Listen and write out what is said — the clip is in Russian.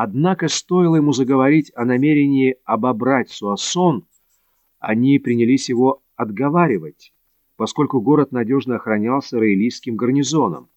Однако стоило ему заговорить о намерении обобрать Суассон, они принялись его отговаривать, поскольку город надежно охранялся рейлийским гарнизоном.